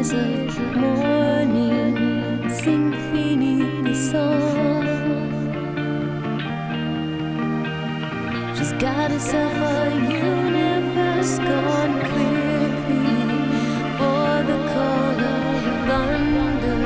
is a morning song. She's got herself a universe gone quickly, for the call of thunder.